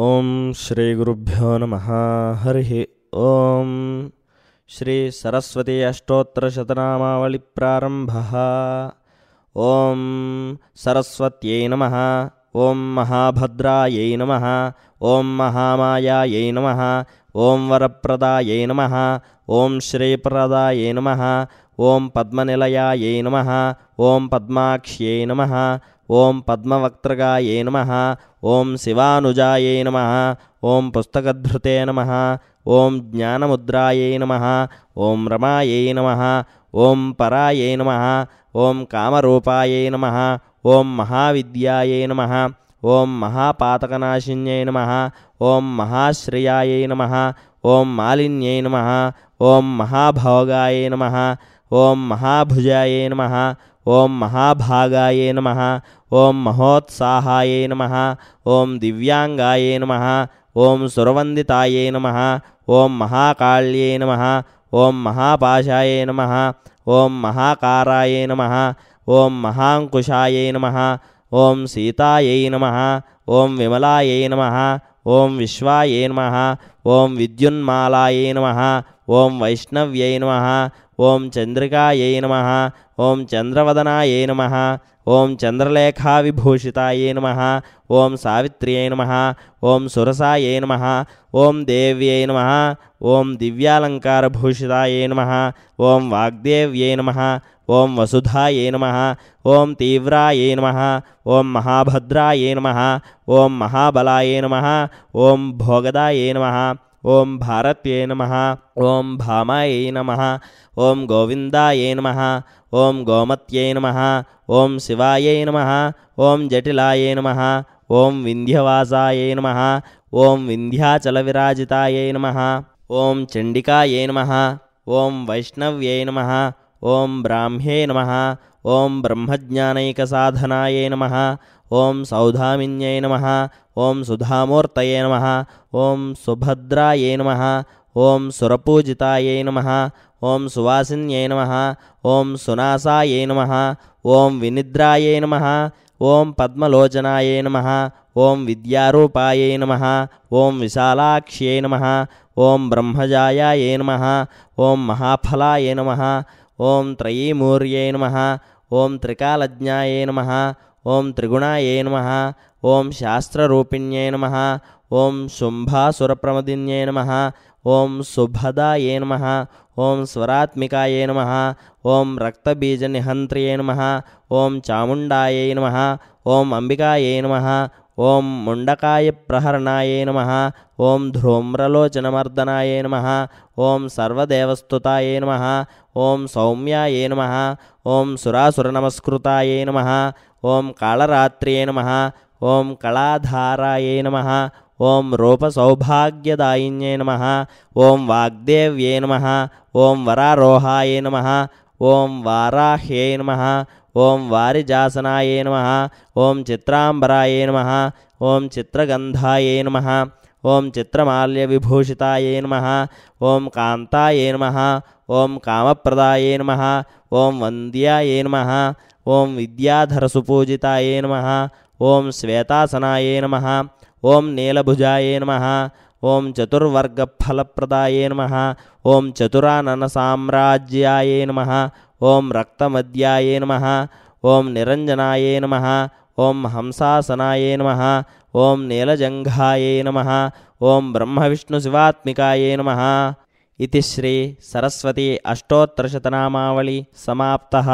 ॐ श्रीगुरुभ्यो नमः। हरिः ॐ। श्रीसरस्वती अष्टोत्तरशतनामावलिप्रारम्भः ॐ सरस्वत्यै नमः। ॐ महाभद्रायै नमः। ॐ महामायायै नमः। ॐ वरप्रदायै नमः। ॐ श्रीप्रदायै नमः। ఓం శ్రీప్రదాయై నమ ఓం పద్మనిలయాయై నమ ఓం పద్మాక్ష్యై నమ ఓం పద్మవక్త్రగాయై నమ ఓం శివానుజాయై నమ ఓం పుస్తకధృతే నమ ఓం జ్ఞానముద్రాయై నమ ఓం రమాయై నమ ఓం పరాయై నమ ఓం కామరూపాయై నమ ఓం మహావిద్యాయై నమ ఓం మహాపాతకనాశిన్యై నమ ఓం మహాశ్రయాయై నమ ఓం మాలిన్యై నమ ఓం మహాభోగాయై నమ ओम महाभुजाए नम ओं महाभागाय नम ओं महोत्साहाय नम ओं दिव्यांगाय नम ओं सुरवंदताय नम ओं महाकाल्ये नम ओं महापाशाय नम ओं महाकाराय नम ओं महांकुशा नम ओं सीताय नम ओं विमलाय नम ओं विश्वाय नम ओं विद्युन्मालाय नम ओं वैष्णव्यै नम ఓం చంద్రికాయై నమ ఓం చంద్రవదనాయై నమ ఓం చంద్రలేఖావిభూషితాయై నమ ఓం సావిత్ర్యై నమ ఓం సురసాయై నమ ఓం దేవ్యై నమ ఓం దివ్యాలంకారభూషితాయై నమ ఓం వాగ్దేవ్యై నమ ఓం వసుధాయై నమ ఓం తీవ్రాయై నమ ఓం మహాభద్రాయై నమ ఓం మహాబలాయై నమ ఓం భోగదాయై నమ ओम भारत्यै नमः ओम भामायै नमः ओम गोविंदायै नमः ओम गोमत्यै नमः ओम शिवायै नमः ओम जटिलायै नमः ओम विंध्यवासायै नमः ओम विंध्याचलविराजितायै नम ओम चण्डिकायै नम ओम वैष्णव्यै नम ओम ब्राह्मे नम ओम ब्रह्मज्ञानैकसाधनायै नम ओम सौधामिन्यै नम ओं सुधामूर्त नम ओं सुभद्राए नम ओम सुरपूजिताय नम ओं सुवासी नम ओं सुनासा नम ओं विनिद्राए नम ओं पद्मोचनाय नम ओं विद्याय नम ओं विशालाक्ष्य नम ओं ब्रह्मजायायै नम ओं महाफलाय नम ओं त्रयीमूर्य नम ओं त्रिकालज्ञाए नम ओम त्रिगुणाये नम, ओम शास्त्ररूपिण्ये नम ओं शुंभासुरप्रमदिन्ये नम ओं सुभदाये नम ओं स्वरात्मिकाये नम, ओम रक्तबीजनिहन्त्र्ये नम ओं चामुण्डायै नम ओं अंबिकायै नम ఓం ముండకాయ ప్రహరణాయ నమ ఓం ధ్రూమ్రలోచనమర్దనాయ నమ ఓం సర్వదేవస్థుతాయ నమ ఓం సౌమ్యాయ నమ ఓం సురాసురనమస్కృతాయే నమ ఓం కాళరాత్రియే నమ ఓం కళాధారాయ నమ ఓం రూపసౌభాగ్యదాయిన్యే నమ ఓం వాగ్దేవ్యే నమ ఓం వరారోహాయ నమ ओम वाराह्ये नम ओं वारिजासनाय नम ओं चित्रांबराय नम ओं चित्रगंधाय नम ओं चित्रमाल्य विभूषिताय नम ओं कांताय ओं काम कामप्रदाय नम ओं वंद्याय नम ओं विद्याधरसुपूजिताय नम ओं श्वेतासनाय नम ओं नीलभुजाय नम ओं चतुर्वर्ग नम। ओं चतुरानन साम्राज्याय नम। ओं रक्तमद्याय नम। ओं निरंजनाय नम। ओं हंसासनाय नम। ओं नीलजंघाय नम। ओं ब्रह्म विष्णु शिवात्मिकाय नमः। इति श्री सरस्वती अष्टोत्तरशतनामावली समाप्तः।